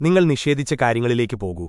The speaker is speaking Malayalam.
നിങ്ങൾ നിഷേധിച്ച കാര്യങ്ങളിലേക്ക് പോകൂ